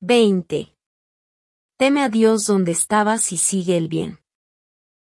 20. Teme a Dios donde estabas y sigue el bien.